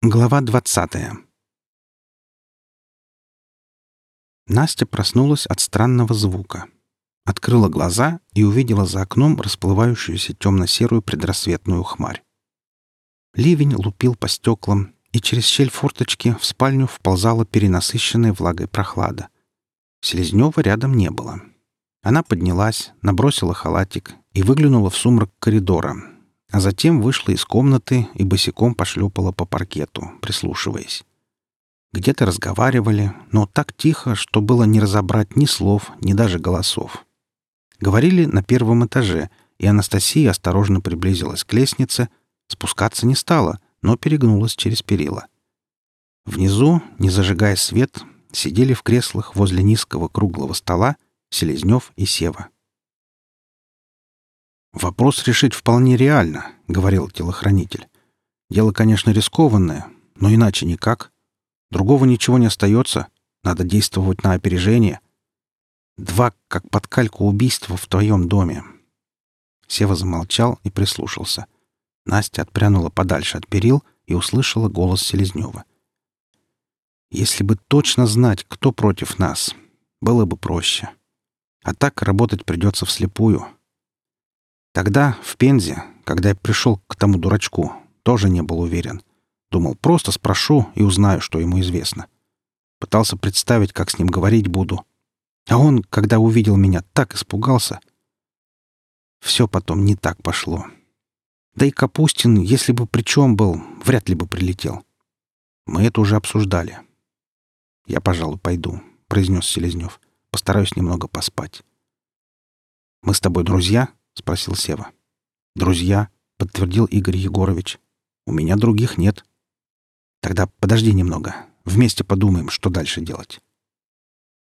Глава двадцатая Настя проснулась от странного звука. Открыла глаза и увидела за окном расплывающуюся темно-серую предрассветную хмарь. Ливень лупил по стеклам, и через щель форточки в спальню вползала перенасыщенная влагой прохлада. Селезнева рядом не было. Она поднялась, набросила халатик и выглянула в сумрак коридора, а затем вышла из комнаты и босиком пошлепала по паркету, прислушиваясь. Где-то разговаривали, но так тихо, что было не разобрать ни слов, ни даже голосов. Говорили на первом этаже, и Анастасия осторожно приблизилась к лестнице, спускаться не стала, но перегнулась через перила. Внизу, не зажигая свет, сидели в креслах возле низкого круглого стола Селезнев и Сева. «Вопрос решить вполне реально», — говорил телохранитель. «Дело, конечно, рискованное, но иначе никак. Другого ничего не остается. Надо действовать на опережение. Два, как под кальку убийства в твоем доме». Сева замолчал и прислушался. Настя отпрянула подальше от перил и услышала голос Селезнева. «Если бы точно знать, кто против нас, было бы проще. А так работать придется вслепую». Тогда, в Пензе, когда я пришел к тому дурачку, тоже не был уверен. Думал, просто спрошу и узнаю, что ему известно. Пытался представить, как с ним говорить буду. А он, когда увидел меня, так испугался. Все потом не так пошло. Да и Капустин, если бы при чем был, вряд ли бы прилетел. Мы это уже обсуждали. «Я, пожалуй, пойду», — произнес Селезнев. «Постараюсь немного поспать». «Мы с тобой друзья?» — спросил Сева. «Друзья», — подтвердил Игорь Егорович. «У меня других нет». «Тогда подожди немного. Вместе подумаем, что дальше делать».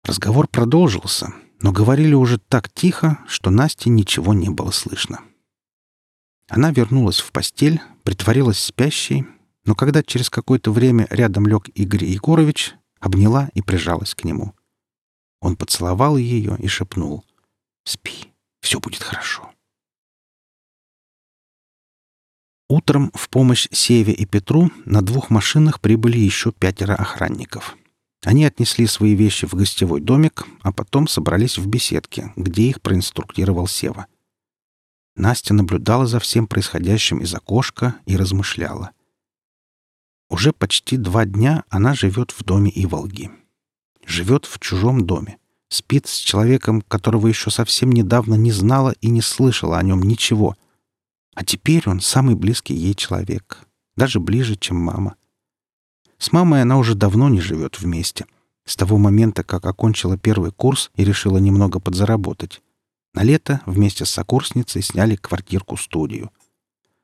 Разговор продолжился, но говорили уже так тихо, что Насте ничего не было слышно. Она вернулась в постель, притворилась спящей, но когда через какое-то время рядом лег Игорь Егорович, обняла и прижалась к нему. Он поцеловал ее и шепнул «Спи, все будет хорошо». Утром в помощь Севе и Петру на двух машинах прибыли еще пятеро охранников. Они отнесли свои вещи в гостевой домик, а потом собрались в беседке, где их проинструктировал Сева. Настя наблюдала за всем происходящим из окошка и размышляла. Уже почти два дня она живет в доме Иволги. Живет в чужом доме. Спит с человеком, которого еще совсем недавно не знала и не слышала о нем ничего — а теперь он самый близкий ей человек, даже ближе, чем мама. С мамой она уже давно не живет вместе, с того момента, как окончила первый курс и решила немного подзаработать. На лето вместе с сокурсницей сняли квартирку-студию.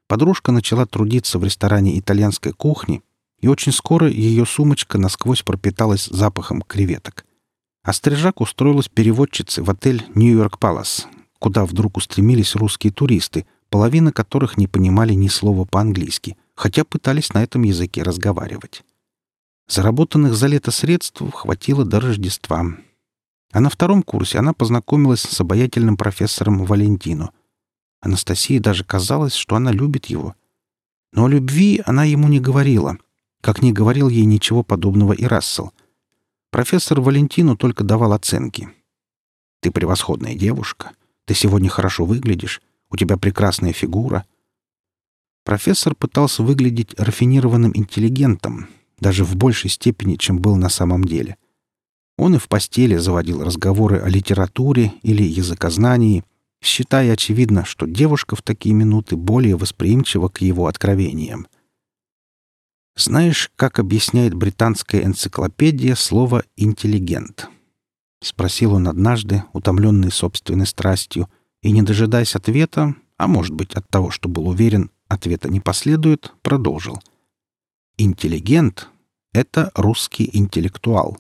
Подружка начала трудиться в ресторане итальянской кухни, и очень скоро ее сумочка насквозь пропиталась запахом креветок. А стрижак устроилась переводчицей в отель «Нью-Йорк Палас», куда вдруг устремились русские туристы, половина которых не понимали ни слова по-английски, хотя пытались на этом языке разговаривать. Заработанных за лето средств хватило до Рождества. А на втором курсе она познакомилась с обаятельным профессором Валентино. Анастасии даже казалось, что она любит его. Но о любви она ему не говорила, как не говорил ей ничего подобного и Рассел. Профессор Валентину только давал оценки. «Ты превосходная девушка. Ты сегодня хорошо выглядишь. У тебя прекрасная фигура». Профессор пытался выглядеть рафинированным интеллигентом, даже в большей степени, чем был на самом деле. Он и в постели заводил разговоры о литературе или языкознании, считая очевидно, что девушка в такие минуты более восприимчива к его откровениям. «Знаешь, как объясняет британская энциклопедия слово «интеллигент»?» — спросил он однажды, утомленный собственной страстью — и, не дожидаясь ответа, а может быть от того, что был уверен, ответа не последует, продолжил. «Интеллигент — это русский интеллектуал».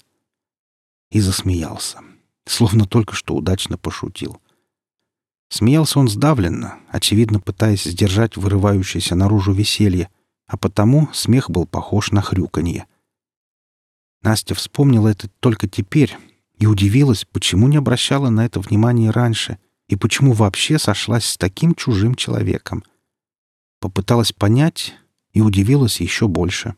И засмеялся, словно только что удачно пошутил. Смеялся он сдавленно, очевидно пытаясь сдержать вырывающееся наружу веселье, а потому смех был похож на хрюканье. Настя вспомнила это только теперь и удивилась, почему не обращала на это внимания раньше, и почему вообще сошлась с таким чужим человеком. Попыталась понять и удивилась еще больше.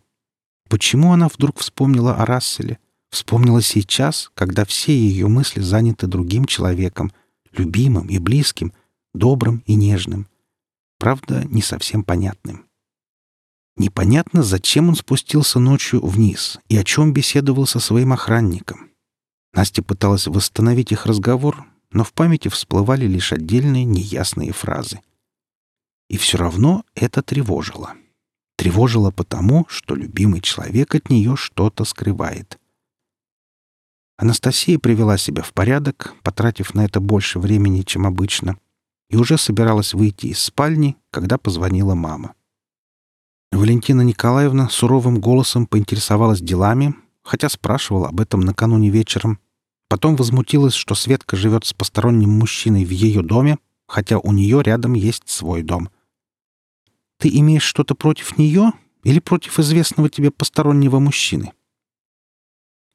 Почему она вдруг вспомнила о Расселе? Вспомнила сейчас, когда все ее мысли заняты другим человеком, любимым и близким, добрым и нежным. Правда, не совсем понятным. Непонятно, зачем он спустился ночью вниз и о чем беседовал со своим охранником. Настя пыталась восстановить их разговор, но в памяти всплывали лишь отдельные неясные фразы. И все равно это тревожило. Тревожило потому, что любимый человек от нее что-то скрывает. Анастасия привела себя в порядок, потратив на это больше времени, чем обычно, и уже собиралась выйти из спальни, когда позвонила мама. Валентина Николаевна суровым голосом поинтересовалась делами, хотя спрашивала об этом накануне вечером. Потом возмутилась, что Светка живет с посторонним мужчиной в ее доме, хотя у нее рядом есть свой дом. «Ты имеешь что-то против нее или против известного тебе постороннего мужчины?»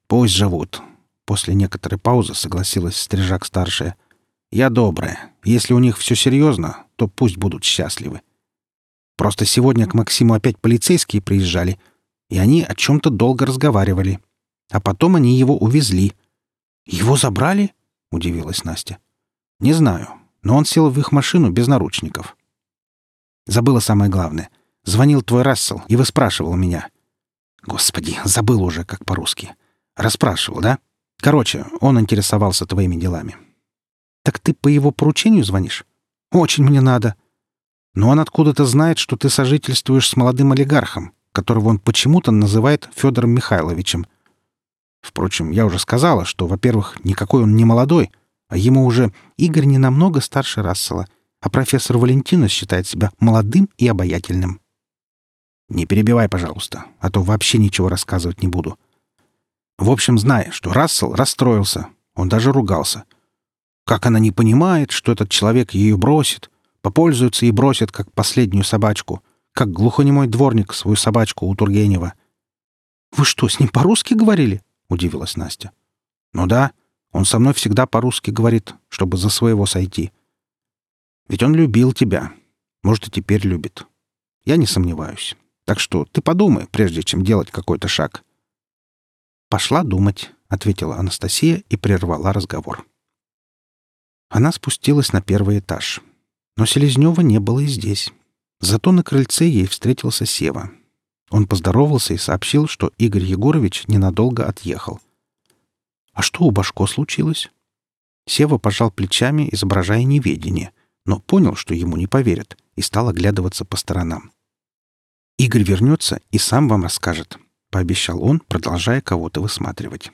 «Пусть живут», — после некоторой паузы согласилась Стрижак-старшая. «Я добрая. Если у них все серьезно, то пусть будут счастливы. Просто сегодня к Максиму опять полицейские приезжали, и они о чем-то долго разговаривали. А потом они его увезли. «Его забрали?» — удивилась Настя. «Не знаю, но он сел в их машину без наручников». Забыла самое главное. Звонил твой Рассел и выспрашивал меня. Господи, забыл уже, как по-русски. Расспрашивал, да? Короче, он интересовался твоими делами. Так ты по его поручению звонишь? Очень мне надо. Но он откуда-то знает, что ты сожительствуешь с молодым олигархом, которого он почему-то называет Федором Михайловичем. Впрочем, я уже сказала, что, во-первых, никакой он не молодой, а ему уже Игорь не намного старше Рассела, а профессор Валентина считает себя молодым и обаятельным. Не перебивай, пожалуйста, а то вообще ничего рассказывать не буду. В общем, зная, что Рассел расстроился, он даже ругался. Как она не понимает, что этот человек ее бросит, Попользуются и бросят, как последнюю собачку, как глухонемой дворник свою собачку у Тургенева. «Вы что, с ним по-русски говорили?» — удивилась Настя. «Ну да, он со мной всегда по-русски говорит, чтобы за своего сойти. Ведь он любил тебя. Может, и теперь любит. Я не сомневаюсь. Так что ты подумай, прежде чем делать какой-то шаг». «Пошла думать», — ответила Анастасия и прервала разговор. Она спустилась на первый этаж. Но Селезнева не было и здесь. Зато на крыльце ей встретился Сева. Он поздоровался и сообщил, что Игорь Егорович ненадолго отъехал. «А что у Башко случилось?» Сева пожал плечами, изображая неведение, но понял, что ему не поверят, и стал оглядываться по сторонам. «Игорь вернется и сам вам расскажет», — пообещал он, продолжая кого-то высматривать.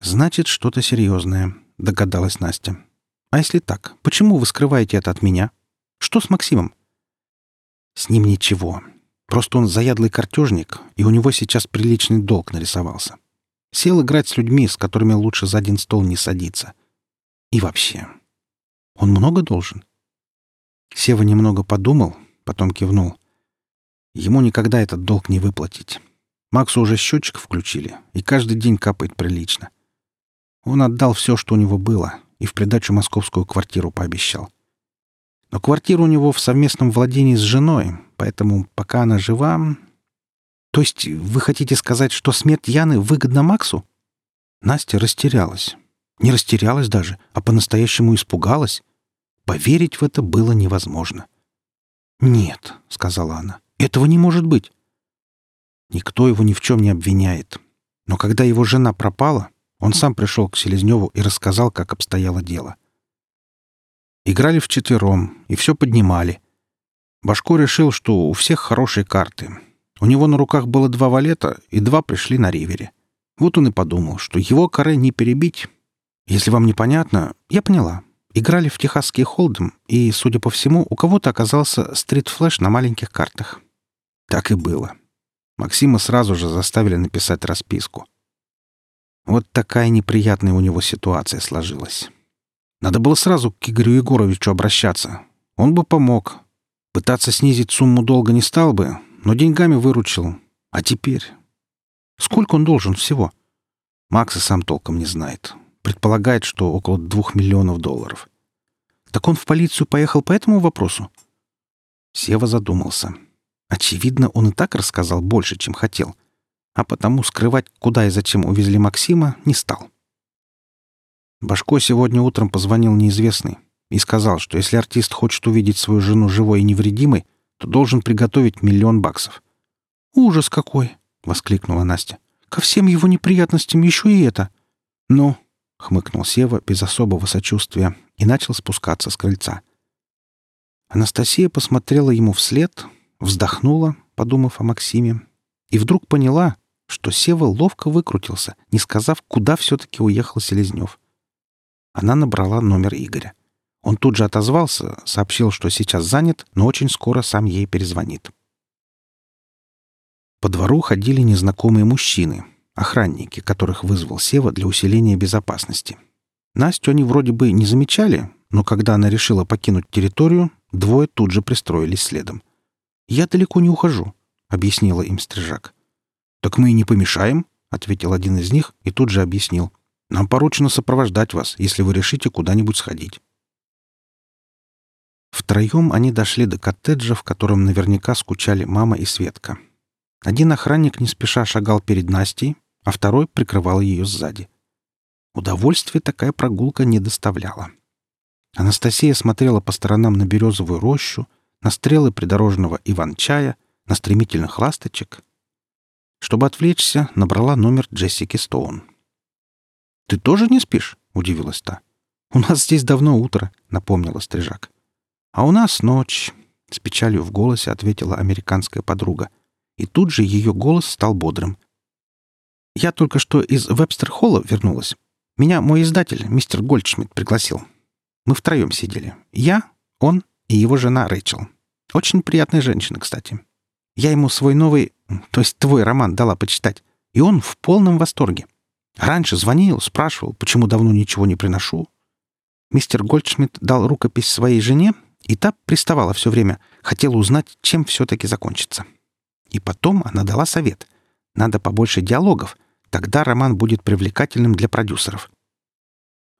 «Значит, что-то серьезное», — догадалась Настя. А если так, почему вы скрываете это от меня? Что с Максимом? С ним ничего. Просто он заядлый картежник, и у него сейчас приличный долг нарисовался. Сел играть с людьми, с которыми лучше за один стол не садиться. И вообще. Он много должен? Сева немного подумал, потом кивнул. Ему никогда этот долг не выплатить. Максу уже счетчик включили, и каждый день капает прилично. Он отдал все, что у него было, и в придачу московскую квартиру пообещал. Но квартира у него в совместном владении с женой, поэтому пока она жива... То есть вы хотите сказать, что смерть Яны выгодна Максу? Настя растерялась. Не растерялась даже, а по-настоящему испугалась. Поверить в это было невозможно. «Нет», — сказала она, — «этого не может быть». Никто его ни в чем не обвиняет. Но когда его жена пропала, он сам пришел к Селезневу и рассказал, как обстояло дело. Играли вчетвером и все поднимали. Башко решил, что у всех хорошие карты. У него на руках было два валета, и два пришли на ривере. Вот он и подумал, что его каре не перебить. Если вам непонятно, я поняла. Играли в техасский холдем, и, судя по всему, у кого-то оказался стрит-флэш на маленьких картах. Так и было. Максима сразу же заставили написать расписку. Вот такая неприятная у него ситуация сложилась. Надо было сразу к Игорю Егоровичу обращаться. Он бы помог. Пытаться снизить сумму долга не стал бы, но деньгами выручил. А теперь? Сколько он должен всего? Макс и сам толком не знает. Предполагает, что около двух миллионов долларов. Так он в полицию поехал по этому вопросу? Сева задумался. Очевидно, он и так рассказал больше, чем хотел. а потому скрывать, куда и зачем увезли Максима, не стал. Башко сегодня утром позвонил неизвестный и сказал, что если артист хочет увидеть свою жену живой и невредимой, то должен приготовить миллион баксов. «Ужас какой!» — воскликнула Настя. «Ко всем его неприятностям еще и это!» «Ну!» — хмыкнул Сева без особого сочувствия и начал спускаться с крыльца. Анастасия посмотрела ему вслед, вздохнула, подумав о Максиме, и вдруг поняла, что Сева ловко выкрутился, не сказав, куда все-таки уехал Селезнев. Она набрала номер Игоря. Он тут же отозвался, сообщил, что сейчас занят, но очень скоро сам ей перезвонит. По двору ходили незнакомые мужчины, охранники, которых вызвал Сева для усиления безопасности. Настю они вроде бы не замечали, но когда она решила покинуть территорию, двое тут же пристроились следом. «Я далеко не ухожу», — объяснила им стрижак. «Так мы и не помешаем», — ответил один из них и тут же объяснил. «Нам поручено сопровождать вас, если вы решите куда-нибудь сходить». Втроем они дошли до коттеджа, в котором наверняка скучали мама и Светка. Один охранник не спеша шагал перед Настей, а второй прикрывал ее сзади. Удовольствия такая прогулка не доставляла. Анастасия смотрела по сторонам на березовую рощу, на стрелы придорожного иван-чая, на стремительных ласточек. Чтобы отвлечься, набрала номер Джессики Стоун. «Ты тоже не спишь?» — удивилась та. «У нас здесь давно утро», — напомнила Стрижак. «А у нас ночь», — с печалью в голосе ответила американская подруга. И тут же ее голос стал бодрым. «Я только что из Вебстер-холла вернулась. Меня мой издатель, мистер Гольдшмидт, пригласил. Мы втроем сидели. Я, он и его жена Рэйчел. Очень приятная женщина, кстати. Я ему свой новый, то есть твой роман дала почитать, и он в полном восторге. Раньше звонил, спрашивал, почему давно ничего не приношу. Мистер Гольдшмидт дал рукопись своей жене, и та приставала все время, хотела узнать, чем все-таки закончится. И потом она дала совет. Надо побольше диалогов, тогда роман будет привлекательным для продюсеров.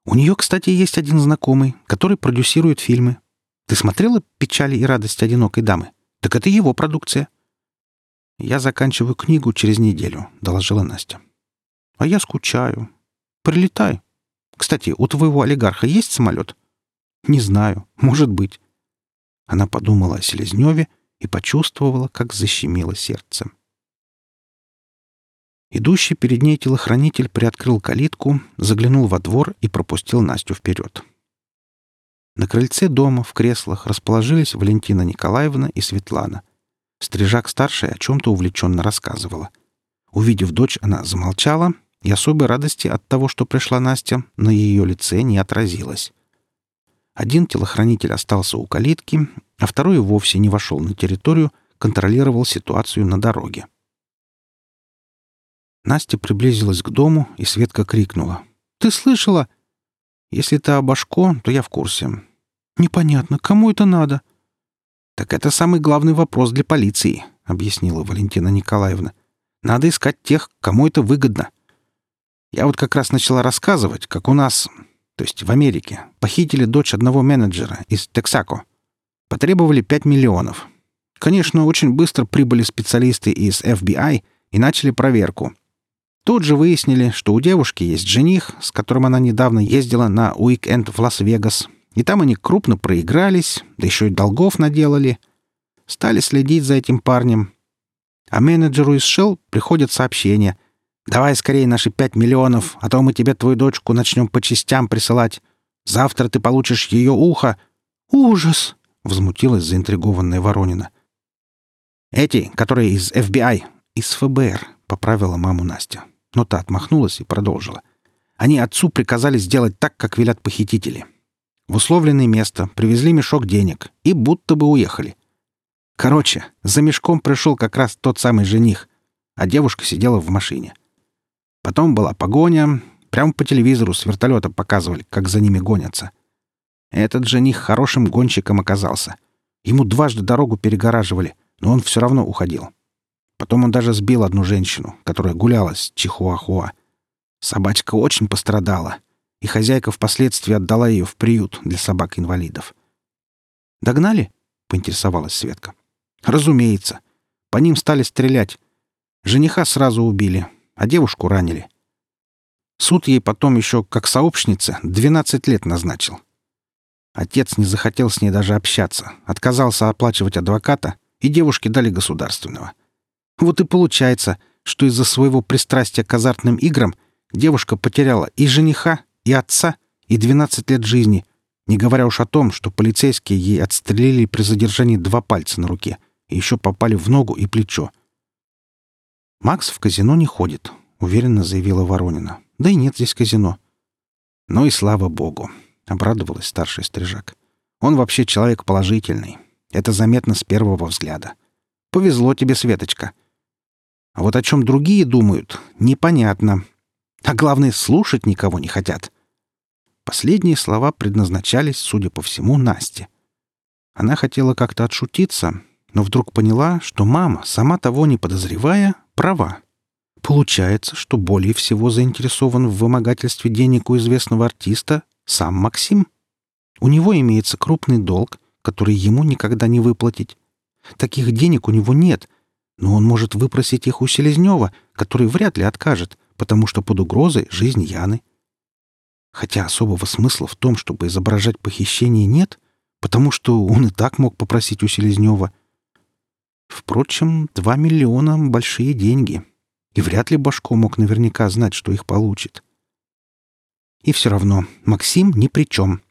У нее, кстати, есть один знакомый, который продюсирует фильмы. Ты смотрела «Печали и радость одинокой дамы»? Так это его продукция. Я заканчиваю книгу через неделю, доложила Настя. А я скучаю. Прилетай. Кстати, у твоего олигарха есть самолет? Не знаю. Может быть. Она подумала о Селезневе и почувствовала, как защемило сердце. Идущий перед ней телохранитель приоткрыл калитку, заглянул во двор и пропустил Настю вперед. На крыльце дома в креслах расположились Валентина Николаевна и Светлана. Стрижак-старшая о чем-то увлеченно рассказывала. Увидев дочь, она замолчала, и особой радости от того, что пришла Настя, на ее лице не отразилось. Один телохранитель остался у калитки, а второй вовсе не вошел на территорию, контролировал ситуацию на дороге. Настя приблизилась к дому, и Светка крикнула. «Ты слышала?» «Если ты обошко, то я в курсе». «Непонятно, кому это надо?» «Так это самый главный вопрос для полиции», — объяснила Валентина Николаевна. «Надо искать тех, кому это выгодно. Я вот как раз начала рассказывать, как у нас то есть в Америке, похитили дочь одного менеджера из Тексако. Потребовали 5 миллионов. Конечно, очень быстро прибыли специалисты из FBI и начали проверку. Тут же выяснили, что у девушки есть жених, с которым она недавно ездила на уикенд в Лас-Вегас. И там они крупно проигрались, да еще и долгов наделали. Стали следить за этим парнем. А менеджеру из Shell приходят сообщения — Давай скорее наши пять миллионов, а то мы тебе твою дочку начнем по частям присылать. Завтра ты получишь ее ухо». «Ужас!» — возмутилась заинтригованная Воронина. «Эти, которые из FBI, из ФБР», — поправила маму Настя. Но та отмахнулась и продолжила. «Они отцу приказали сделать так, как велят похитители. В условленное место привезли мешок денег и будто бы уехали. Короче, за мешком пришел как раз тот самый жених, а девушка сидела в машине. Потом была погоня. Прямо по телевизору с вертолета показывали, как за ними гонятся. Этот жених хорошим гонщиком оказался. Ему дважды дорогу перегораживали, но он все равно уходил. Потом он даже сбил одну женщину, которая гуляла с Чихуахуа. Собачка очень пострадала, и хозяйка впоследствии отдала ее в приют для собак-инвалидов. «Догнали?» — поинтересовалась Светка. «Разумеется. По ним стали стрелять. Жениха сразу убили, а девушку ранили. Суд ей потом еще, как сообщнице, 12 лет назначил. Отец не захотел с ней даже общаться, отказался оплачивать адвоката, и девушке дали государственного. Вот и получается, что из-за своего пристрастия к азартным играм девушка потеряла и жениха, и отца, и 12 лет жизни, не говоря уж о том, что полицейские ей отстрелили при задержании два пальца на руке и еще попали в ногу и плечо. «Макс в казино не ходит», — уверенно заявила Воронина. «Да и нет здесь казино». «Ну и слава богу», — обрадовалась старший стрижак. «Он вообще человек положительный. Это заметно с первого взгляда. Повезло тебе, Светочка. А вот о чем другие думают, непонятно. А главное, слушать никого не хотят». Последние слова предназначались, судя по всему, Насте. Она хотела как-то отшутиться, но вдруг поняла, что мама, сама того не подозревая, права. Получается, что более всего заинтересован в вымогательстве денег у известного артиста сам Максим. У него имеется крупный долг, который ему никогда не выплатить. Таких денег у него нет, но он может выпросить их у Селезнева, который вряд ли откажет, потому что под угрозой жизнь Яны. Хотя особого смысла в том, чтобы изображать похищение, нет, потому что он и так мог попросить у Селезнева. Впрочем, два миллиона — большие деньги, и вряд ли Башко мог наверняка знать, что их получит. И все равно Максим ни при чем.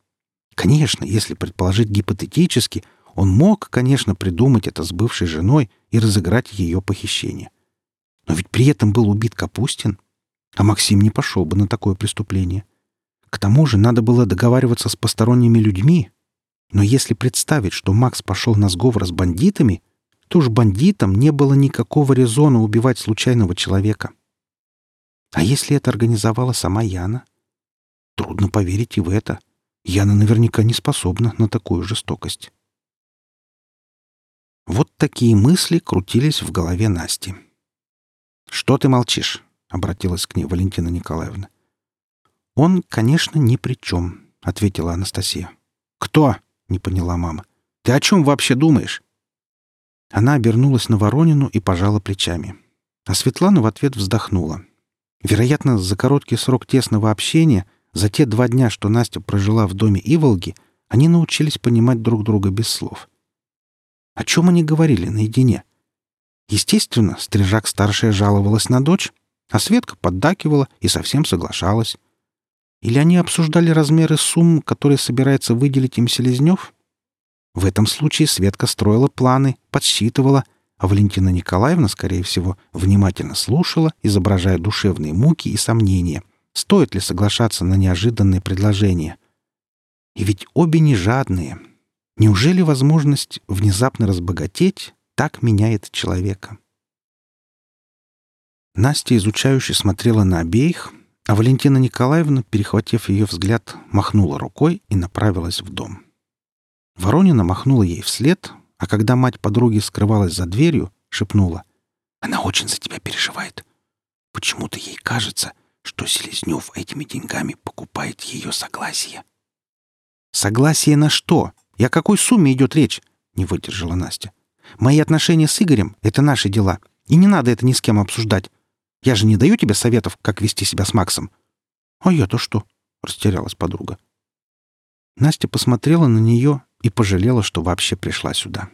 Конечно, если предположить гипотетически, он мог, конечно, придумать это с бывшей женой и разыграть ее похищение. Но ведь при этом был убит Капустин, а Максим не пошел бы на такое преступление. — к тому же надо было договариваться с посторонними людьми. Но если представить, что Макс пошел на сговор с бандитами, то уж бандитам не было никакого резона убивать случайного человека. А если это организовала сама Яна? Трудно поверить и в это. Яна наверняка не способна на такую жестокость. Вот такие мысли крутились в голове Насти. «Что ты молчишь?» — обратилась к ней Валентина Николаевна. «Он, конечно, ни при чем», — ответила Анастасия. «Кто?» — не поняла мама. «Ты о чем вообще думаешь?» Она обернулась на Воронину и пожала плечами. А Светлана в ответ вздохнула. Вероятно, за короткий срок тесного общения, за те два дня, что Настя прожила в доме Иволги, они научились понимать друг друга без слов. О чем они говорили наедине? Естественно, Стрижак-старшая жаловалась на дочь, а Светка поддакивала и совсем соглашалась. Или они обсуждали размеры сумм, которые собирается выделить им Селезнев? В этом случае Светка строила планы, подсчитывала, а Валентина Николаевна, скорее всего, внимательно слушала, изображая душевные муки и сомнения, стоит ли соглашаться на неожиданное предложение. И ведь обе не жадные. Неужели возможность внезапно разбогатеть так меняет человека? Настя изучающе смотрела на обеих, а Валентина Николаевна, перехватив ее взгляд, махнула рукой и направилась в дом. Воронина махнула ей вслед, а когда мать подруги скрывалась за дверью, шепнула. «Она очень за тебя переживает. Почему-то ей кажется, что Селезнев этими деньгами покупает ее согласие». «Согласие на что? И о какой сумме идет речь?» — не выдержала Настя. «Мои отношения с Игорем — это наши дела, и не надо это ни с кем обсуждать. Я же не даю тебе советов, как вести себя с Максом. А я-то что? Растерялась подруга. Настя посмотрела на нее и пожалела, что вообще пришла сюда.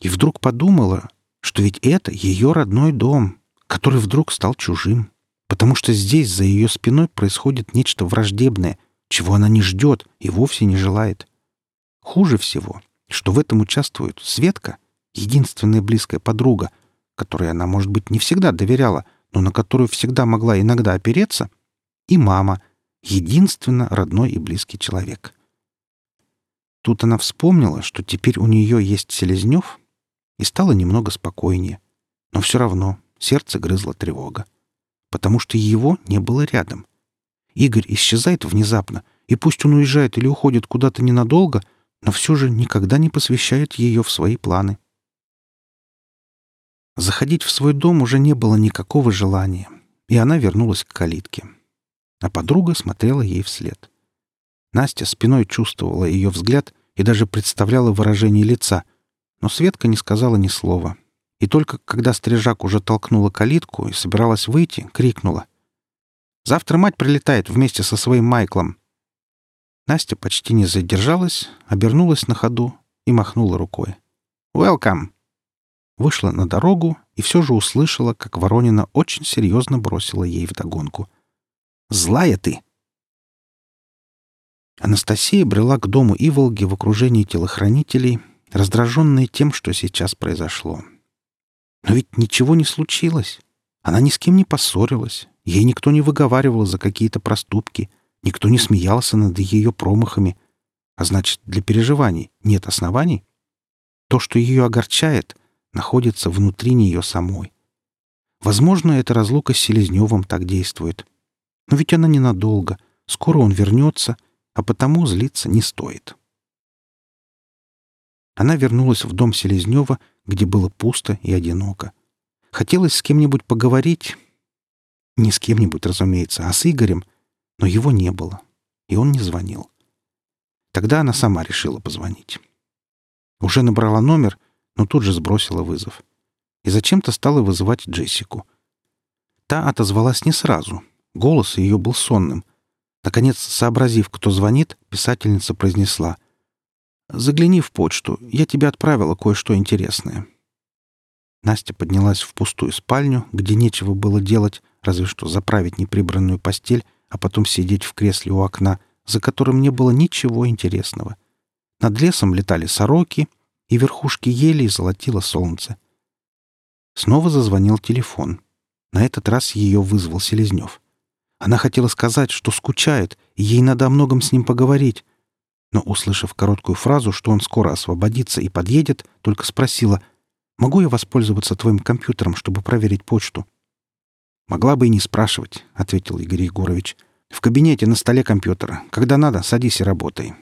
И вдруг подумала, что ведь это ее родной дом, который вдруг стал чужим, потому что здесь за ее спиной происходит нечто враждебное, чего она не ждет и вовсе не желает. Хуже всего, что в этом участвует Светка, единственная близкая подруга, которой она, может быть, не всегда доверяла, но на которую всегда могла иногда опереться, и мама, единственно родной и близкий человек. Тут она вспомнила, что теперь у нее есть Селезнев, и стало немного спокойнее. Но все равно сердце грызла тревога, потому что его не было рядом. Игорь исчезает внезапно, и пусть он уезжает или уходит куда-то ненадолго, но все же никогда не посвящает ее в свои планы. Заходить в свой дом уже не было никакого желания, и она вернулась к калитке. А подруга смотрела ей вслед. Настя спиной чувствовала ее взгляд и даже представляла выражение лица, но Светка не сказала ни слова, И только когда стрижак уже толкнула калитку и собиралась выйти, крикнула. «Завтра мать прилетает вместе со своим Майклом». Настя почти не задержалась, обернулась на ходу и махнула рукой. «Welcome!» Вышла на дорогу и все же услышала, как Воронина очень серьезно бросила ей вдогонку. «Злая ты!» Анастасия брела к дому Иволги в окружении телохранителей, раздраженная тем, что сейчас произошло. Но ведь ничего не случилось. Она ни с кем не поссорилась, ей никто не выговаривал за какие-то проступки, никто не смеялся над ее промахами. А значит, для переживаний нет оснований? То, что ее огорчает, находится внутри нее самой. Возможно, эта разлука с Селезневым так действует. Но ведь она ненадолго. Скоро он вернется, а потому злиться не стоит. Она вернулась в дом Селезнева, где было пусто и одиноко. Хотелось с кем-нибудь поговорить. Не с кем-нибудь, разумеется, а с Игорем, но его не было, и он не звонил. Тогда она сама решила позвонить. Уже набрала номер, но тут же сбросила вызов. И зачем-то стала вызывать Джессику. Та отозвалась не сразу. Голос ее был сонным — Наконец, сообразив, кто звонит, писательница произнесла. «Загляни в почту. Я тебе отправила кое-что интересное». Настя поднялась в пустую спальню, где нечего было делать, разве что заправить неприбранную постель, а потом сидеть в кресле у окна, за которым не было ничего интересного. Над лесом летали сороки, и верхушки ели золотило солнце. Снова зазвонил телефон. На этот раз ее вызвал Селезнев. Она хотела сказать, что скучает, и ей надо о многом с ним поговорить. Но, услышав короткую фразу, что он скоро освободится и подъедет, только спросила, «Могу я воспользоваться твоим компьютером, чтобы проверить почту?» «Могла бы и не спрашивать», — ответил Игорь Егорович. «В кабинете на столе компьютера. Когда надо, садись и работай.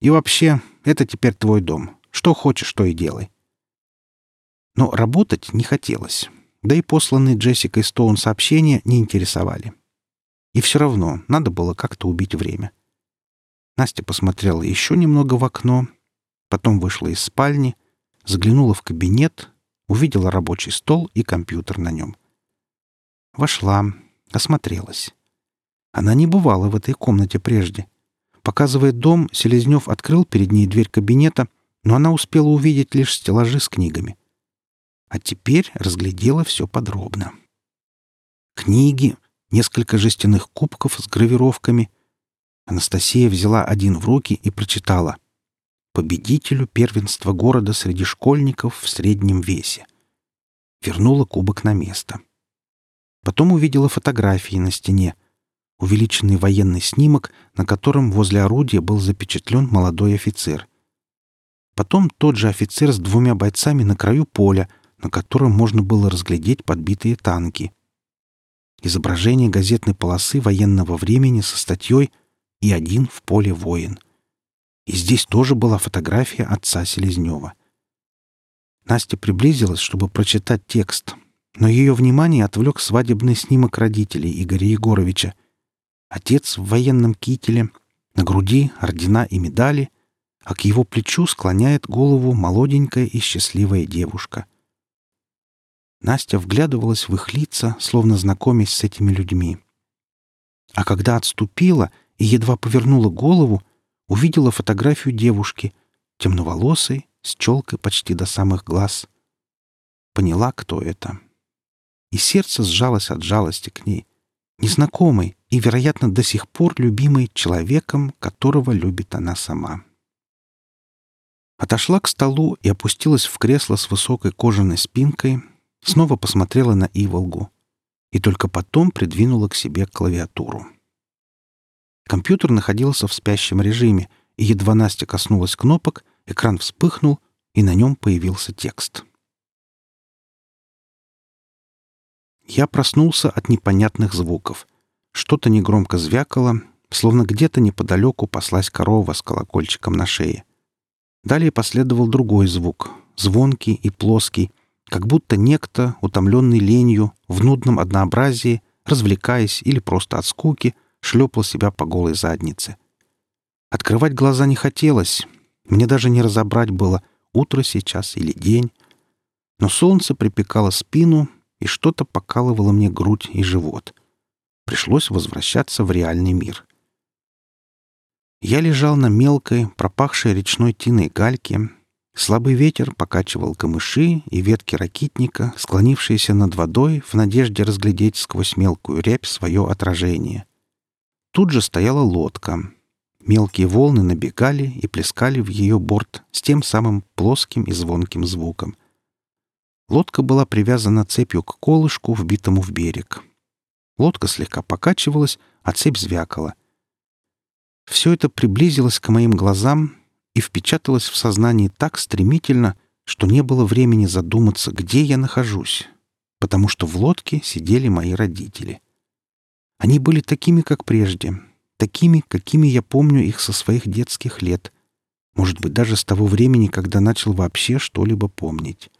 И вообще, это теперь твой дом. Что хочешь, то и делай». Но работать не хотелось. Да и посланные Джессикой Стоун сообщения не интересовали. И все равно надо было как-то убить время. Настя посмотрела еще немного в окно, потом вышла из спальни, заглянула в кабинет, увидела рабочий стол и компьютер на нем. Вошла, осмотрелась. Она не бывала в этой комнате прежде. Показывая дом, Селезнев открыл перед ней дверь кабинета, но она успела увидеть лишь стеллажи с книгами. А теперь разглядела все подробно. Книги, несколько жестяных кубков с гравировками. Анастасия взяла один в руки и прочитала «Победителю первенства города среди школьников в среднем весе». Вернула кубок на место. Потом увидела фотографии на стене. Увеличенный военный снимок, на котором возле орудия был запечатлен молодой офицер. Потом тот же офицер с двумя бойцами на краю поля, на котором можно было разглядеть подбитые танки — изображение газетной полосы военного времени со статьей «И один в поле воин». И здесь тоже была фотография отца Селезнева. Настя приблизилась, чтобы прочитать текст, но ее внимание отвлек свадебный снимок родителей Игоря Егоровича. Отец в военном кителе, на груди ордена и медали, а к его плечу склоняет голову молоденькая и счастливая девушка — Настя вглядывалась в их лица, словно знакомясь с этими людьми. А когда отступила и едва повернула голову, увидела фотографию девушки, темноволосой, с челкой почти до самых глаз. Поняла, кто это. И сердце сжалось от жалости к ней. Незнакомый и, вероятно, до сих пор любимый человеком, которого любит она сама. Отошла к столу и опустилась в кресло с высокой кожаной спинкой, снова посмотрела на Иволгу и только потом придвинула к себе клавиатуру. Компьютер находился в спящем режиме, и едва Настя коснулась кнопок, экран вспыхнул, и на нем появился текст. Я проснулся от непонятных звуков. Что-то негромко звякало, словно где-то неподалеку паслась корова с колокольчиком на шее. Далее последовал другой звук, звонкий и плоский, как будто некто, утомленный ленью, в нудном однообразии, развлекаясь или просто от скуки, шлепал себя по голой заднице. Открывать глаза не хотелось. Мне даже не разобрать было, утро сейчас или день. Но солнце припекало спину, и что-то покалывало мне грудь и живот. Пришлось возвращаться в реальный мир. Я лежал на мелкой, пропахшей речной тиной гальке. Слабый ветер покачивал камыши и ветки ракитника, склонившиеся над водой в надежде разглядеть сквозь мелкую рябь свое отражение. Тут же стояла лодка. Мелкие волны набегали и плескали в ее борт с тем самым плоским и звонким звуком. Лодка была привязана цепью к колышку, вбитому в берег. Лодка слегка покачивалась, а цепь звякала. Все это приблизилось к моим глазам и впечаталось в сознание так стремительно, что не было времени задуматься, где я нахожусь, потому что в лодке сидели мои родители. Они были такими, как прежде, такими, какими я помню их со своих детских лет, может быть, даже с того времени, когда начал вообще что-либо помнить.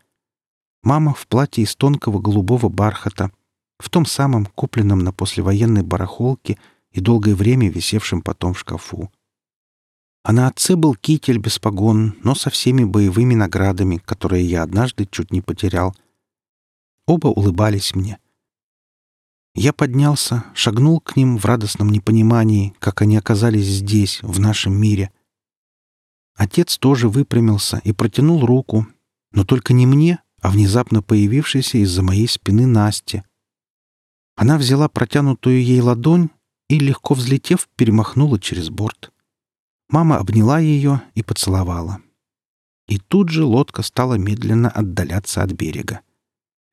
Мама в платье из тонкого голубого бархата, в том самом, купленном на послевоенной барахолке и долгое время висевшем потом в шкафу. А на отце был китель без погон, но со всеми боевыми наградами, которые я однажды чуть не потерял. Оба улыбались мне. Я поднялся, шагнул к ним в радостном непонимании, как они оказались здесь, в нашем мире. Отец тоже выпрямился и протянул руку, но только не мне, а внезапно появившейся из-за моей спины Насте. Она взяла протянутую ей ладонь и, легко взлетев, перемахнула через борт. Мама обняла ее и поцеловала. И тут же лодка стала медленно отдаляться от берега.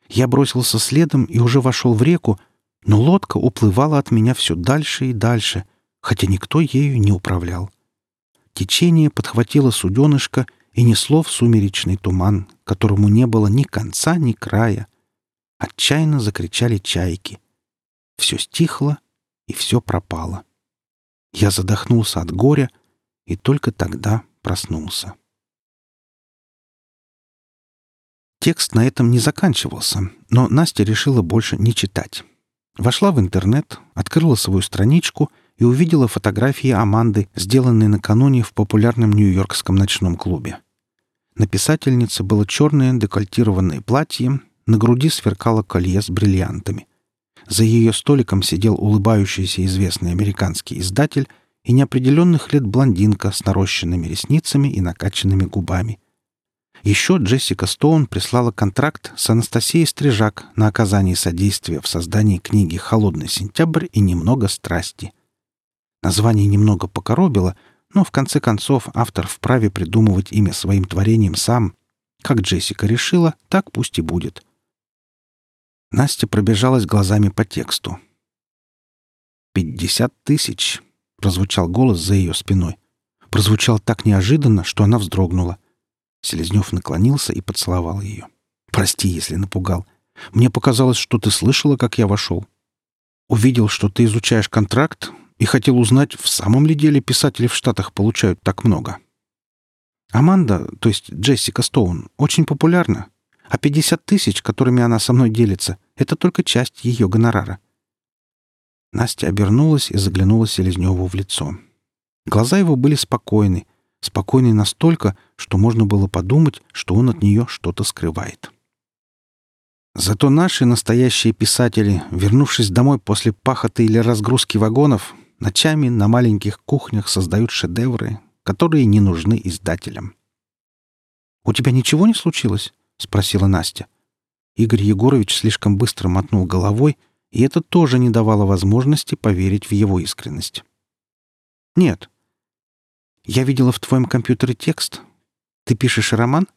Я бросился следом и уже вошел в реку, но лодка уплывала от меня все дальше и дальше, хотя никто ею не управлял. Течение подхватило суденышко и несло в сумеречный туман, которому не было ни конца, ни края. Отчаянно закричали чайки. Все стихло, и все пропало. Я задохнулся от горя и только тогда проснулся. Текст на этом не заканчивался, но Настя решила больше не читать. Вошла в интернет, открыла свою страничку и увидела фотографии Аманды, сделанные накануне в популярном нью-йоркском ночном клубе. На писательнице было черное декольтированное платье, на груди сверкало колье с бриллиантами. За ее столиком сидел улыбающийся известный американский издатель и неопределенных лет блондинка с нарощенными ресницами и накачанными губами. Еще Джессика Стоун прислала контракт с Анастасией Стрижак на оказание содействия в создании книги «Холодный сентябрь» и «Немного страсти». Название немного покоробило, но в конце концов автор вправе придумывать имя своим творением сам. Как Джессика решила, так пусть и будет. Настя пробежалась глазами по тексту. «Пятьдесят тысяч!» — прозвучал голос за ее спиной. Прозвучал так неожиданно, что она вздрогнула. Селезнев наклонился и поцеловал ее. «Прости, если напугал. Мне показалось, что ты слышала, как я вошел. Увидел, что ты изучаешь контракт, и хотел узнать, в самом ли деле писатели в Штатах получают так много. Аманда, то есть Джессика Стоун, очень популярна, а 50 тысяч, которыми она со мной делится, это только часть ее гонорара. Настя обернулась и заглянула Селезневу в лицо. Глаза его были спокойны, спокойный настолько, что можно было подумать, что он от нее что-то скрывает. Зато наши настоящие писатели, вернувшись домой после пахоты или разгрузки вагонов, ночами на маленьких кухнях создают шедевры, которые не нужны издателям. «У тебя ничего не случилось?» — спросила Настя. Игорь Егорович слишком быстро мотнул головой, и это тоже не давало возможности поверить в его искренность. «Нет», я видела в твоем компьютере текст. Ты пишешь роман?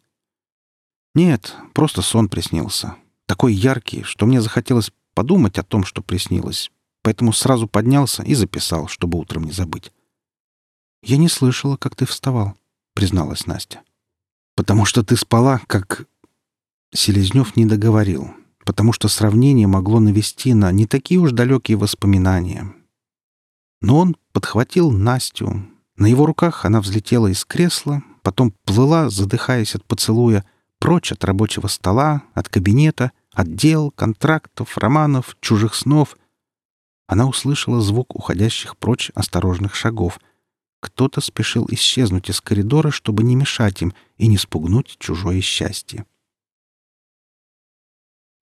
Нет, просто сон приснился. Такой яркий, что мне захотелось подумать о том, что приснилось. Поэтому сразу поднялся и записал, чтобы утром не забыть. Я не слышала, как ты вставал, призналась Настя. Потому что ты спала, как... Селезнев не договорил, потому что сравнение могло навести на не такие уж далекие воспоминания. Но он подхватил Настю, на его руках она взлетела из кресла, потом плыла, задыхаясь от поцелуя, прочь от рабочего стола, от кабинета, от дел, контрактов, романов, чужих снов. Она услышала звук уходящих прочь осторожных шагов. Кто-то спешил исчезнуть из коридора, чтобы не мешать им и не спугнуть чужое счастье.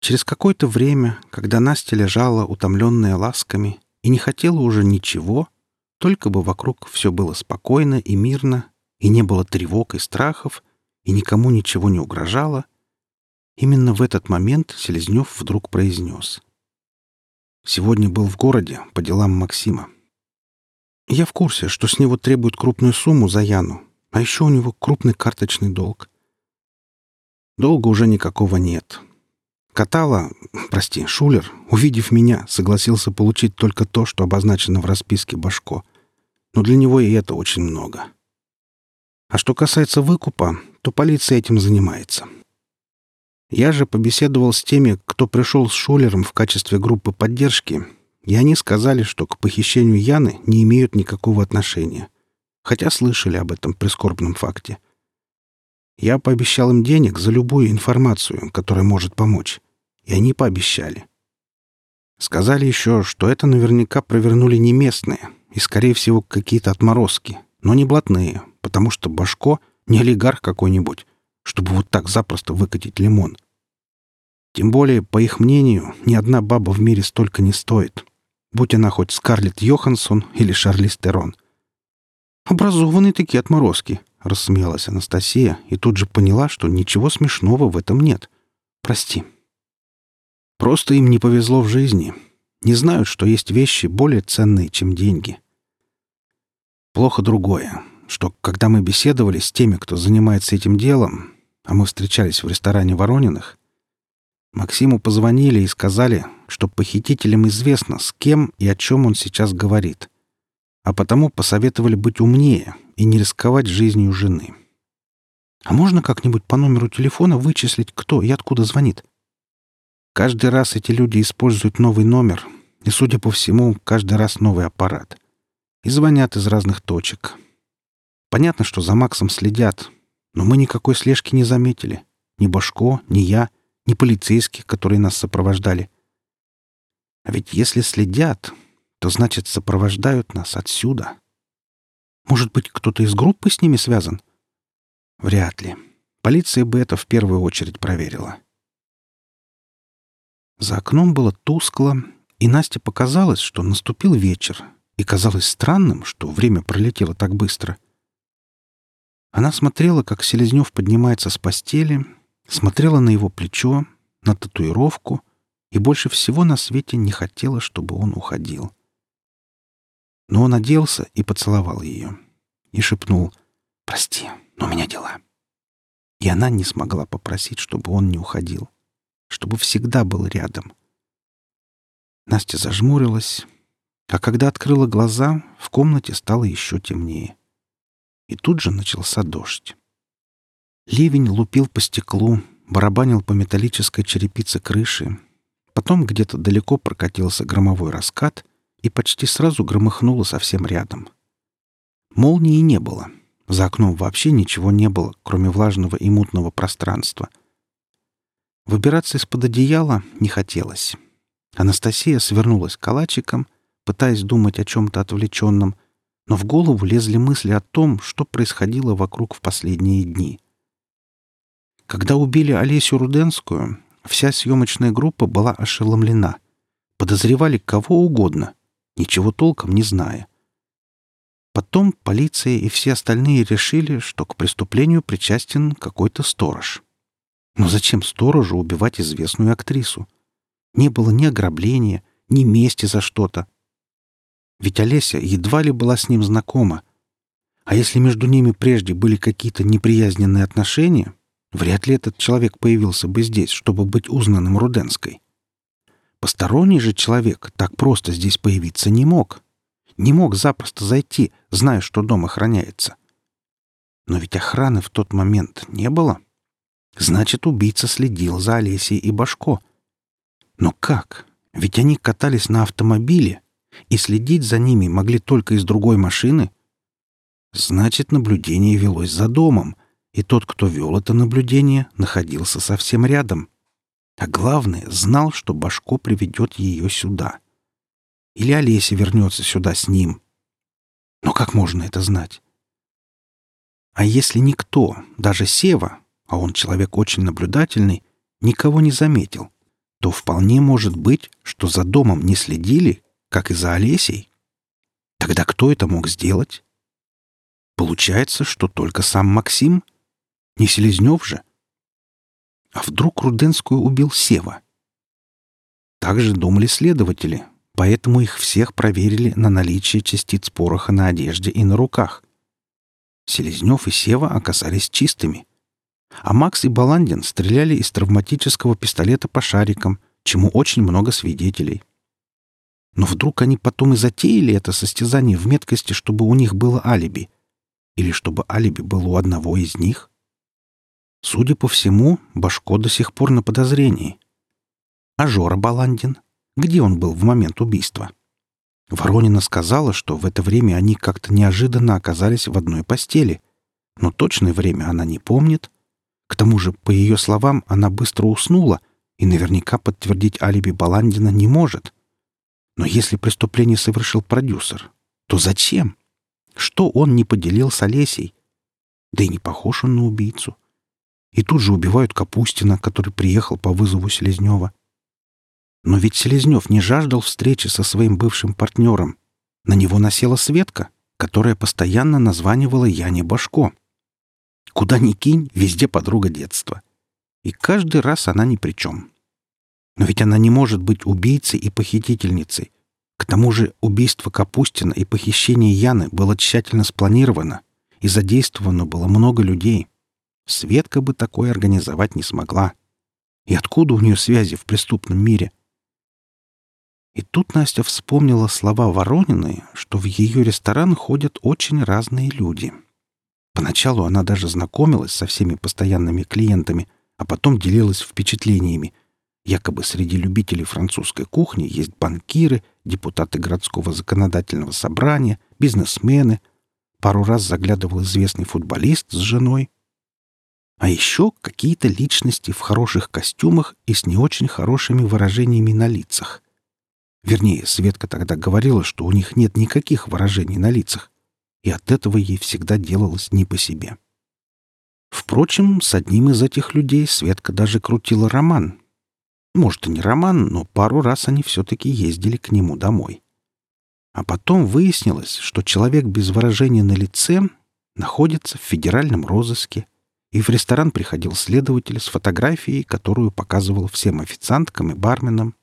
Через какое-то время, когда Настя лежала, утомленная ласками, и не хотела уже ничего, только бы вокруг все было спокойно и мирно, и не было тревог и страхов, и никому ничего не угрожало, именно в этот момент Селезнев вдруг произнес. «Сегодня был в городе по делам Максима. Я в курсе, что с него требуют крупную сумму за Яну, а еще у него крупный карточный долг. Долга уже никакого нет. Катала, прости, Шулер, увидев меня, согласился получить только то, что обозначено в расписке Башко. Но для него и это очень много. А что касается выкупа, то полиция этим занимается. Я же побеседовал с теми, кто пришел с Шулером в качестве группы поддержки, и они сказали, что к похищению Яны не имеют никакого отношения, хотя слышали об этом прискорбном факте. Я пообещал им денег за любую информацию, которая может помочь, и они пообещали. Сказали еще, что это наверняка провернули не местные и, скорее всего, какие-то отморозки, но не блатные, потому что Башко не олигарх какой-нибудь, чтобы вот так запросто выкатить лимон. Тем более, по их мнению, ни одна баба в мире столько не стоит будь она хоть Скарлетт Йоханссон или Шарлиз Терон. «Образованные такие отморозки», — рассмеялась Анастасия и тут же поняла, что ничего смешного в этом нет. «Прости». «Просто им не повезло в жизни. Не знают, что есть вещи более ценные, чем деньги». Плохо другое, что когда мы беседовали с теми, кто занимается этим делом, а мы встречались в ресторане Ворониных, Максиму позвонили и сказали, что похитителям известно, с кем и о чем он сейчас говорит. А потому посоветовали быть умнее и не рисковать жизнью жены. А можно как-нибудь по номеру телефона вычислить, кто и откуда звонит? Каждый раз эти люди используют новый номер, и, судя по всему, каждый раз новый аппарат. И звонят из разных точек. Понятно, что за Максом следят, но мы никакой слежки не заметили. Ни Башко, ни я, ни полицейских, которые нас сопровождали. А ведь если следят, то значит сопровождают нас отсюда. Может быть, кто-то из группы с ними связан? Вряд ли. Полиция бы это в первую очередь проверила. За окном было тускло, и Насте показалось, что наступил вечер, и казалось странным, что время пролетело так быстро. Она смотрела, как Селезнев поднимается с постели, смотрела на его плечо, на татуировку и больше всего на свете не хотела, чтобы он уходил. Но он оделся и поцеловал ее. И шепнул «Прости, но у меня дела». И она не смогла попросить, чтобы он не уходил, чтобы всегда был рядом. Настя зажмурилась, а когда открыла глаза, в комнате стало еще темнее. И тут же начался дождь. Ливень лупил по стеклу, барабанил по металлической черепице крыши. Потом где-то далеко прокатился громовой раскат и почти сразу громыхнуло совсем рядом. Молнии не было. За окном вообще ничего не было, кроме влажного и мутного пространства. Выбираться из-под одеяла не хотелось. Анастасия свернулась калачиком, пытаясь думать о чем-то отвлеченном, но в голову лезли мысли о том, что происходило вокруг в последние дни — когда убили Олесю Руденскую, вся съемочная группа была ошеломлена. Подозревали кого угодно, ничего толком не зная. Потом полиция и все остальные решили, что к преступлению причастен какой-то сторож. Но зачем сторожу убивать известную актрису? Не было ни ограбления, ни мести за что-то. Ведь Олеся едва ли была с ним знакома. А если между ними прежде были какие-то неприязненные отношения, Вряд ли этот человек появился бы здесь, чтобы быть узнанным Руденской. Посторонний же человек так просто здесь появиться не мог. Не мог запросто зайти, зная, что дом охраняется. Но ведь охраны в тот момент не было. Значит, убийца следил за Олесей и Башко. Но как? Ведь они катались на автомобиле, и следить за ними могли только из другой машины. Значит, наблюдение велось за домом — и тот, кто вел это наблюдение, находился совсем рядом. А главное, знал, что Башко приведет ее сюда. Или Олеся вернется сюда с ним. Но как можно это знать? А если никто, даже Сева, а он человек очень наблюдательный, никого не заметил, то вполне может быть, что за домом не следили, как и за Олесей. Тогда кто это мог сделать? Получается, что только сам Максим? Не Селезнев же? А вдруг Руденскую убил Сева? Так же думали следователи, поэтому их всех проверили на наличие частиц пороха на одежде и на руках. Селезнев и Сева оказались чистыми. А Макс и Баландин стреляли из травматического пистолета по шарикам, чему очень много свидетелей. Но вдруг они потом и затеяли это состязание в меткости, чтобы у них было алиби. Или чтобы алиби было у одного из них? Судя по всему, Башко до сих пор на подозрении. А Жора Баландин? Где он был в момент убийства? Воронина сказала, что в это время они как-то неожиданно оказались в одной постели. Но точное время она не помнит. К тому же, по ее словам, она быстро уснула и наверняка подтвердить алиби Баландина не может. Но если преступление совершил продюсер, то зачем? Что он не поделил с Олесей? Да и не похож он на убийцу. И тут же убивают Капустина, который приехал по вызову Селезнева. Но ведь Селезнев не жаждал встречи со своим бывшим партнером. На него насела Светка, которая постоянно названивала Яне Башко. Куда ни кинь, везде подруга детства. И каждый раз она ни при чем. Но ведь она не может быть убийцей и похитительницей. К тому же убийство Капустина и похищение Яны было тщательно спланировано, и задействовано было много людей. Светка бы такое организовать не смогла. И откуда у нее связи в преступном мире? И тут Настя вспомнила слова Ворониной, что в ее ресторан ходят очень разные люди. Поначалу она даже знакомилась со всеми постоянными клиентами, а потом делилась впечатлениями — Якобы среди любителей французской кухни есть банкиры, депутаты городского законодательного собрания, бизнесмены. Пару раз заглядывал известный футболист с женой. А еще какие-то личности в хороших костюмах и с не очень хорошими выражениями на лицах. Вернее, Светка тогда говорила, что у них нет никаких выражений на лицах, и от этого ей всегда делалось не по себе. Впрочем, с одним из этих людей Светка даже крутила роман, может, и не роман, но пару раз они все-таки ездили к нему домой. А потом выяснилось, что человек без выражения на лице находится в федеральном розыске, и в ресторан приходил следователь с фотографией, которую показывал всем официанткам и барменам.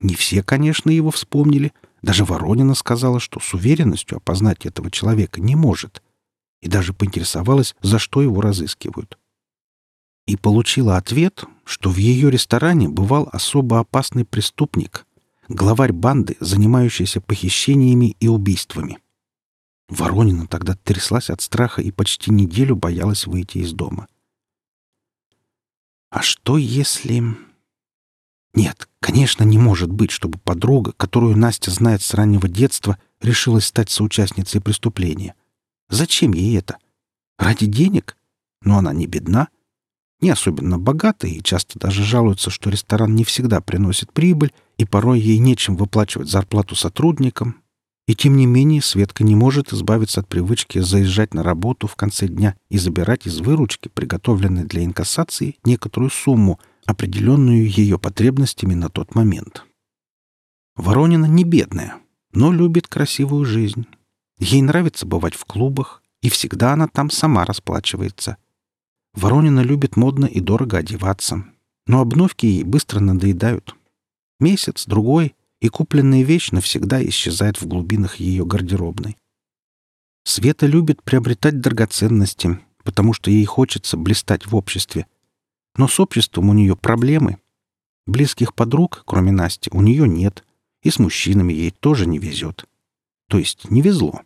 Не все, конечно, его вспомнили. Даже Воронина сказала, что с уверенностью опознать этого человека не может. И даже поинтересовалась, за что его разыскивают и получила ответ, что в ее ресторане бывал особо опасный преступник, главарь банды, занимающийся похищениями и убийствами. Воронина тогда тряслась от страха и почти неделю боялась выйти из дома. А что если... Нет, конечно, не может быть, чтобы подруга, которую Настя знает с раннего детства, решилась стать соучастницей преступления. Зачем ей это? Ради денег? Но она не бедна не особенно богатые и часто даже жалуются, что ресторан не всегда приносит прибыль, и порой ей нечем выплачивать зарплату сотрудникам. И тем не менее Светка не может избавиться от привычки заезжать на работу в конце дня и забирать из выручки, приготовленной для инкассации, некоторую сумму, определенную ее потребностями на тот момент. Воронина не бедная, но любит красивую жизнь. Ей нравится бывать в клубах, и всегда она там сама расплачивается — Воронина любит модно и дорого одеваться, но обновки ей быстро надоедают. Месяц, другой, и купленная вещь навсегда исчезает в глубинах ее гардеробной. Света любит приобретать драгоценности, потому что ей хочется блистать в обществе. Но с обществом у нее проблемы. Близких подруг, кроме Насти, у нее нет, и с мужчинами ей тоже не везет. То есть не везло.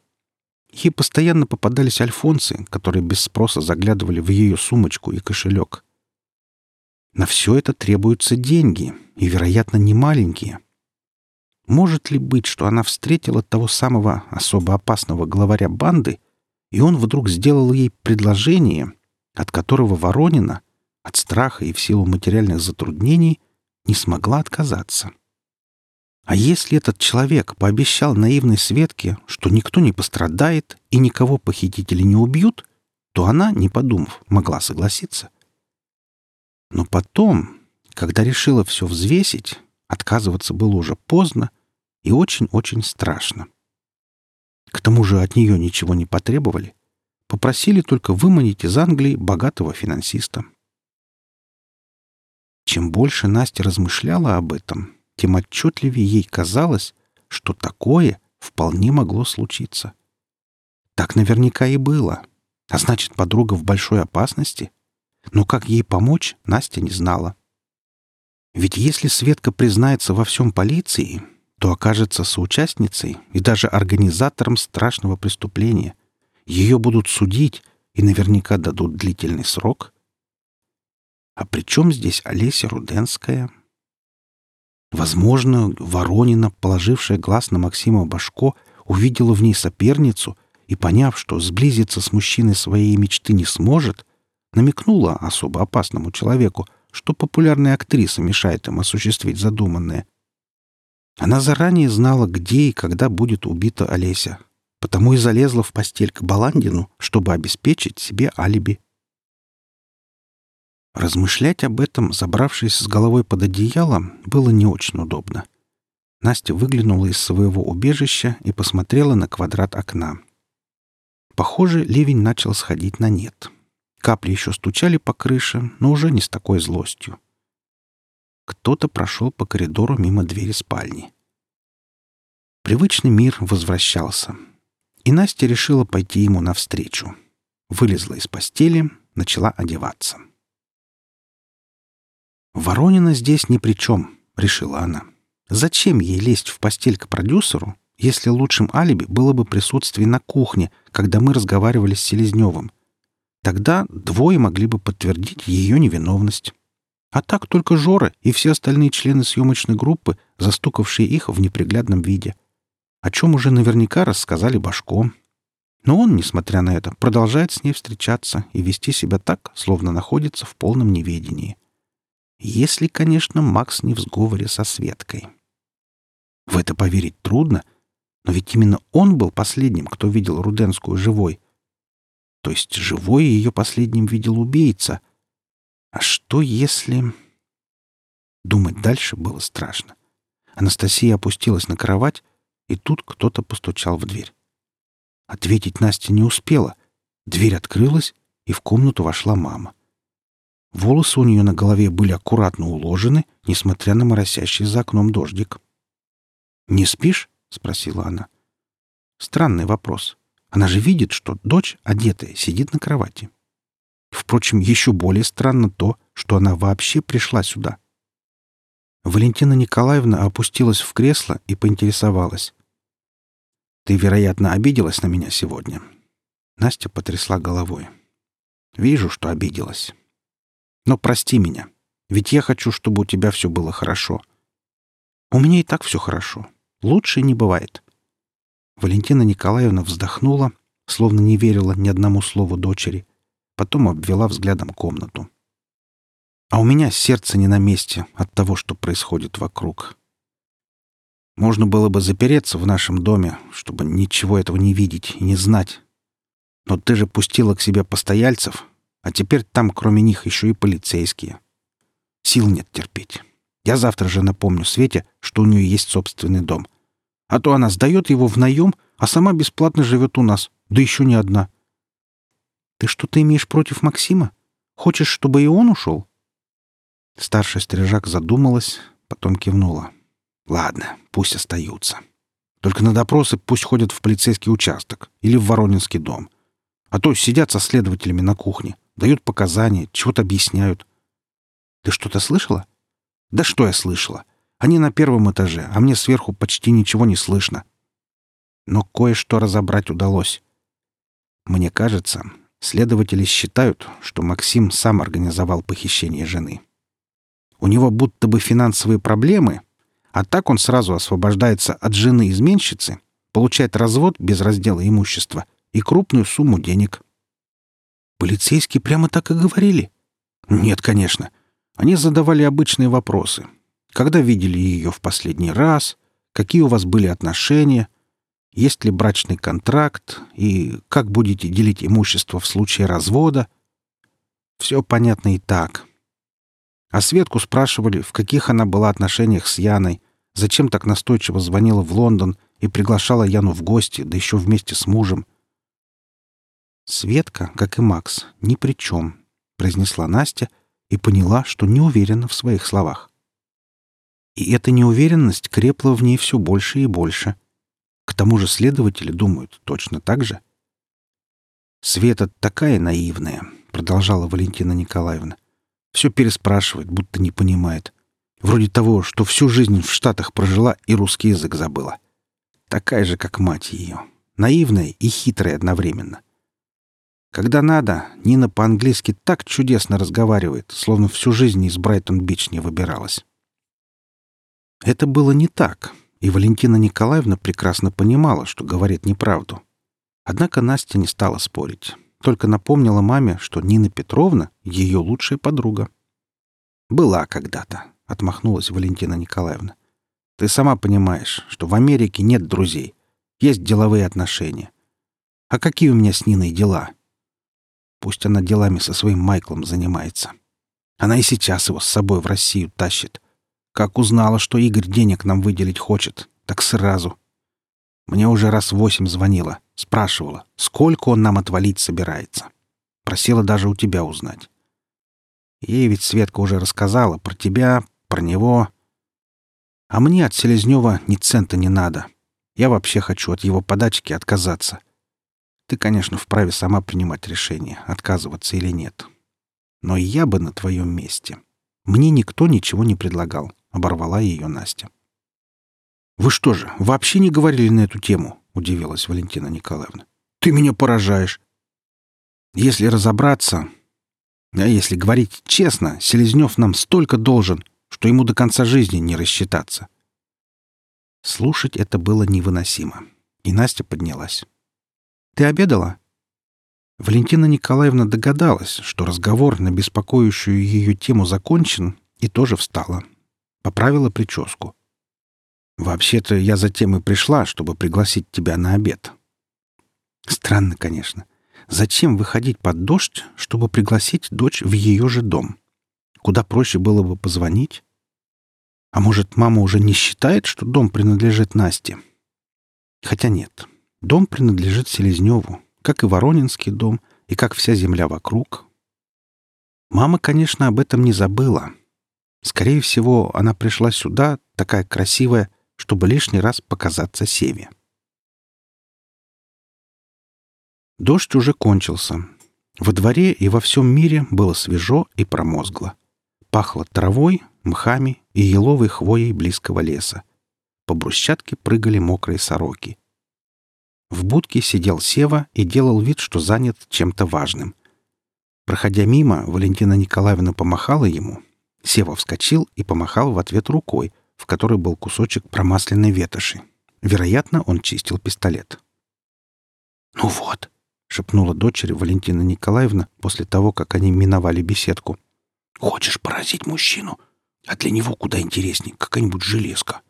Ей постоянно попадались альфонсы, которые без спроса заглядывали в ее сумочку и кошелек. На все это требуются деньги, и, вероятно, не маленькие. Может ли быть, что она встретила того самого особо опасного главаря банды, и он вдруг сделал ей предложение, от которого Воронина, от страха и в силу материальных затруднений, не смогла отказаться? А если этот человек пообещал наивной Светке, что никто не пострадает и никого похитители не убьют, то она, не подумав, могла согласиться. Но потом, Когда решила все взвесить, отказываться было уже поздно и очень-очень страшно. К тому же от нее ничего не потребовали. Попросили только выманить из Англии богатого финансиста. Чем больше Настя размышляла об этом, тем отчетливее ей казалось, что такое вполне могло случиться. Так наверняка и было. А значит, подруга в большой опасности. Но как ей помочь, Настя не знала. Ведь если Светка признается во всем полиции, то окажется соучастницей и даже организатором страшного преступления. Ее будут судить и наверняка дадут длительный срок. А при чем здесь Олеся Руденская? Возможно, Воронина, положившая глаз на Максима Башко, увидела в ней соперницу и, поняв, что сблизиться с мужчиной своей мечты не сможет, намекнула особо опасному человеку, что популярная актриса мешает им осуществить задуманное. Она заранее знала, где и когда будет убита Олеся, потому и залезла в постель к Баландину, чтобы обеспечить себе алиби. Размышлять об этом, забравшись с головой под одеяло, было не очень удобно. Настя выглянула из своего убежища и посмотрела на квадрат окна. Похоже, ливень начал сходить на нет. Капли еще стучали по крыше, но уже не с такой злостью. Кто-то прошел по коридору мимо двери спальни. Привычный мир возвращался. И Настя решила пойти ему навстречу. Вылезла из постели, начала одеваться. «Воронина здесь ни при чем», — решила она. «Зачем ей лезть в постель к продюсеру, если лучшим алиби было бы присутствие на кухне, когда мы разговаривали с Селезневым? Тогда двое могли бы подтвердить ее невиновность. А так только Жора и все остальные члены съемочной группы, застукавшие их в неприглядном виде. О чем уже наверняка рассказали Башко. Но он, несмотря на это, продолжает с ней встречаться и вести себя так, словно находится в полном неведении. Если, конечно, Макс не в сговоре со Светкой. В это поверить трудно, но ведь именно он был последним, кто видел Руденскую живой — то есть живой ее последним видел убийца. А что если... Думать дальше было страшно. Анастасия опустилась на кровать, и тут кто-то постучал в дверь. Ответить Настя не успела. Дверь открылась, и в комнату вошла мама. Волосы у нее на голове были аккуратно уложены, несмотря на моросящий за окном дождик. «Не спишь?» — спросила она. Странный вопрос. Она же видит, что дочь, одетая, сидит на кровати. Впрочем, еще более странно то, что она вообще пришла сюда. Валентина Николаевна опустилась в кресло и поинтересовалась. «Ты, вероятно, обиделась на меня сегодня?» Настя потрясла головой. «Вижу, что обиделась. Но прости меня, ведь я хочу, чтобы у тебя все было хорошо. У меня и так все хорошо. Лучше не бывает. Валентина Николаевна вздохнула, словно не верила ни одному слову дочери, потом обвела взглядом комнату. А у меня сердце не на месте от того, что происходит вокруг. Можно было бы запереться в нашем доме, чтобы ничего этого не видеть и не знать. Но ты же пустила к себе постояльцев, а теперь там кроме них еще и полицейские. Сил нет терпеть. Я завтра же напомню Свете, что у нее есть собственный дом — а то она сдает его в наем, а сама бесплатно живет у нас, да еще не одна. Ты что-то имеешь против Максима? Хочешь, чтобы и он ушел? Старшая стрижак задумалась, потом кивнула. Ладно, пусть остаются. Только на допросы пусть ходят в полицейский участок или в Воронинский дом. А то сидят со следователями на кухне, дают показания, чего-то объясняют. Ты что-то слышала? Да что я слышала? Они на первом этаже, а мне сверху почти ничего не слышно. Но кое-что разобрать удалось. Мне кажется, следователи считают, что Максим сам организовал похищение жены. У него будто бы финансовые проблемы, а так он сразу освобождается от жены-изменщицы, получает развод без раздела имущества и крупную сумму денег. Полицейские прямо так и говорили? Нет, конечно. Они задавали обычные вопросы — когда видели ее в последний раз? Какие у вас были отношения? Есть ли брачный контракт? И как будете делить имущество в случае развода? Все понятно и так. А Светку спрашивали, в каких она была отношениях с Яной, зачем так настойчиво звонила в Лондон и приглашала Яну в гости, да еще вместе с мужем. «Светка, как и Макс, ни при чем», — произнесла Настя и поняла, что не уверена в своих словах. И эта неуверенность крепла в ней все больше и больше. К тому же следователи думают точно так же. «Света такая наивная», — продолжала Валентина Николаевна. «Все переспрашивает, будто не понимает. Вроде того, что всю жизнь в Штатах прожила и русский язык забыла. Такая же, как мать ее. Наивная и хитрая одновременно. Когда надо, Нина по-английски так чудесно разговаривает, словно всю жизнь из Брайтон-Бич не выбиралась. Это было не так, и Валентина Николаевна прекрасно понимала, что говорит неправду. Однако Настя не стала спорить, только напомнила маме, что Нина Петровна — ее лучшая подруга. «Была когда-то», — отмахнулась Валентина Николаевна. «Ты сама понимаешь, что в Америке нет друзей, есть деловые отношения. А какие у меня с Ниной дела?» Пусть она делами со своим Майклом занимается. Она и сейчас его с собой в Россию тащит. Как узнала, что Игорь денег нам выделить хочет, так сразу. Мне уже раз восемь звонила, спрашивала, сколько он нам отвалить собирается. Просила даже у тебя узнать. Ей ведь Светка уже рассказала про тебя, про него. А мне от Селезнева ни цента не надо. Я вообще хочу от его подачки отказаться. Ты, конечно, вправе сама принимать решение, отказываться или нет. Но я бы на твоем месте. Мне никто ничего не предлагал, — оборвала ее Настя. «Вы что же, вообще не говорили на эту тему?» — удивилась Валентина Николаевна. «Ты меня поражаешь!» «Если разобраться, а если говорить честно, Селезнев нам столько должен, что ему до конца жизни не рассчитаться». Слушать это было невыносимо, и Настя поднялась. Ты обедала?» Валентина Николаевна догадалась, что разговор на беспокоящую ее тему закончен, и тоже встала. Поправила прическу. «Вообще-то я затем и пришла, чтобы пригласить тебя на обед». Странно, конечно. Зачем выходить под дождь, чтобы пригласить дочь в ее же дом? Куда проще было бы позвонить? А может, мама уже не считает, что дом принадлежит Насте? Хотя нет, Дом принадлежит Селезневу, как и Воронинский дом, и как вся земля вокруг. Мама, конечно, об этом не забыла. Скорее всего, она пришла сюда, такая красивая, чтобы лишний раз показаться Севе. Дождь уже кончился. Во дворе и во всем мире было свежо и промозгло. Пахло травой, мхами и еловой хвоей близкого леса. По брусчатке прыгали мокрые сороки. В будке сидел Сева и делал вид, что занят чем-то важным. Проходя мимо, Валентина Николаевна помахала ему. Сева вскочил и помахал в ответ рукой, в которой был кусочек промасленной ветоши. Вероятно, он чистил пистолет. «Ну вот», — шепнула дочери Валентина Николаевна после того, как они миновали беседку. «Хочешь поразить мужчину? А для него куда интереснее какая-нибудь железка».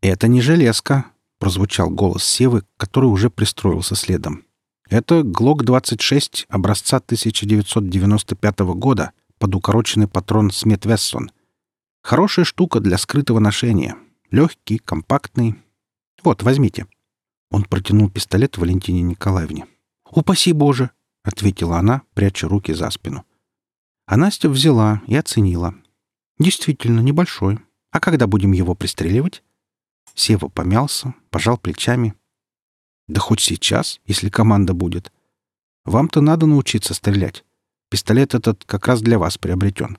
«Это не железка», — прозвучал голос Севы, который уже пристроился следом. «Это ГЛОК-26 образца 1995 года под укороченный патрон Смит Вессон. Хорошая штука для скрытого ношения. Легкий, компактный. Вот, возьмите». Он протянул пистолет Валентине Николаевне. «Упаси Боже!» — ответила она, пряча руки за спину. А Настя взяла и оценила. «Действительно небольшой. А когда будем его пристреливать?» Сева помялся, пожал плечами. «Да хоть сейчас, если команда будет. Вам-то надо научиться стрелять. Пистолет этот как раз для вас приобретен».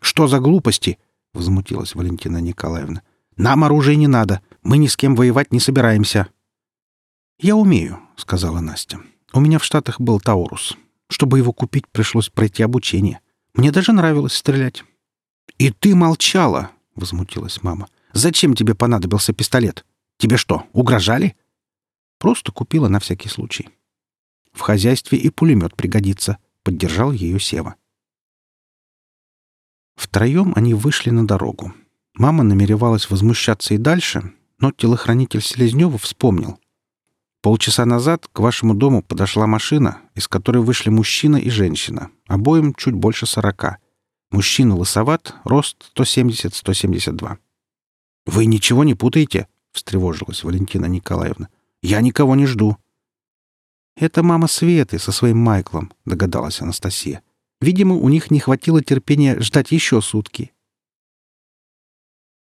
«Что за глупости?» — возмутилась Валентина Николаевна. «Нам оружие не надо. Мы ни с кем воевать не собираемся». «Я умею», — сказала Настя. «У меня в Штатах был Таурус. Чтобы его купить, пришлось пройти обучение. Мне даже нравилось стрелять». «И ты молчала!» — возмутилась мама. Зачем тебе понадобился пистолет? Тебе что, угрожали? Просто купила на всякий случай. В хозяйстве и пулемет пригодится, поддержал ее Сева. Втроем они вышли на дорогу. Мама намеревалась возмущаться и дальше, но телохранитель Селезнева вспомнил. Полчаса назад к вашему дому подошла машина, из которой вышли мужчина и женщина, обоим чуть больше сорока. Мужчина лысоват, рост 170-172. «Вы ничего не путаете?» — встревожилась Валентина Николаевна. «Я никого не жду». «Это мама Светы со своим Майклом», — догадалась Анастасия. «Видимо, у них не хватило терпения ждать еще сутки».